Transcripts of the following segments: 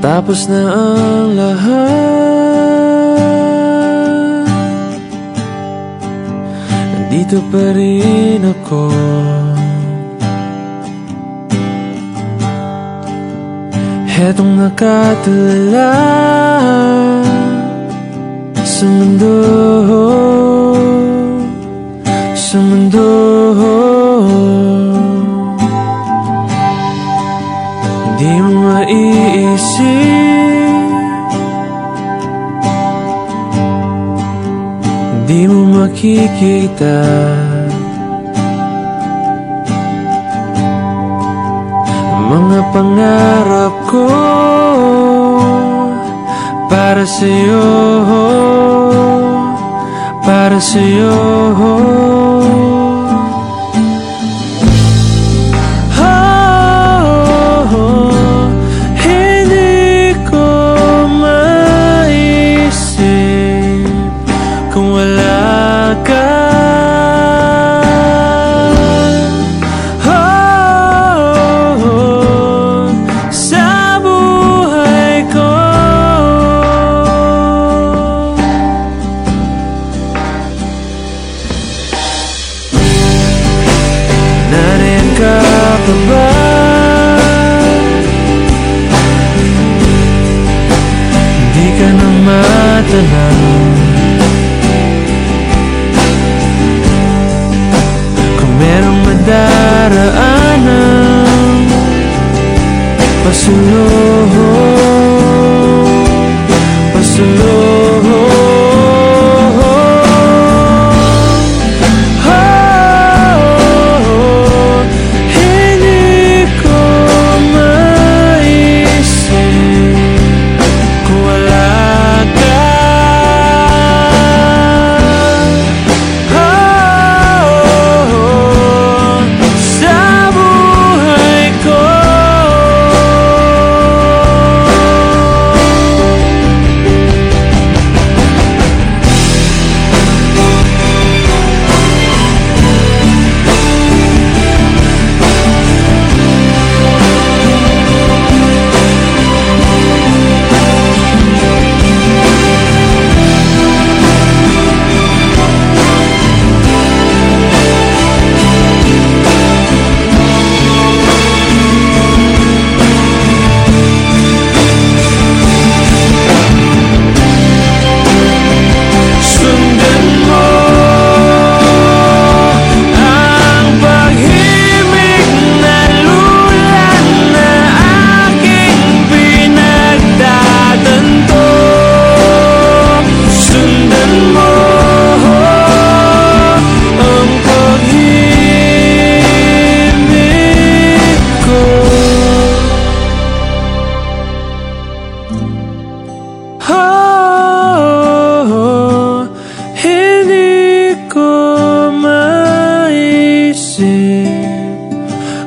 Tapos na ang lahat Nandito pa rin ako. Hetong nakatala Sa mundo Sa mundo Di mo maiisip. Di mo makikita. Mga pangarap ko Para sa'yo Para sa'yo. Oh, matanaw Kung merong madaraanan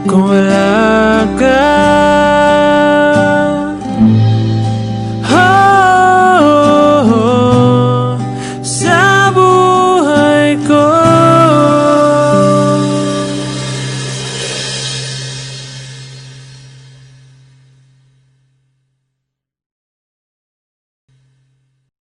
con la cara.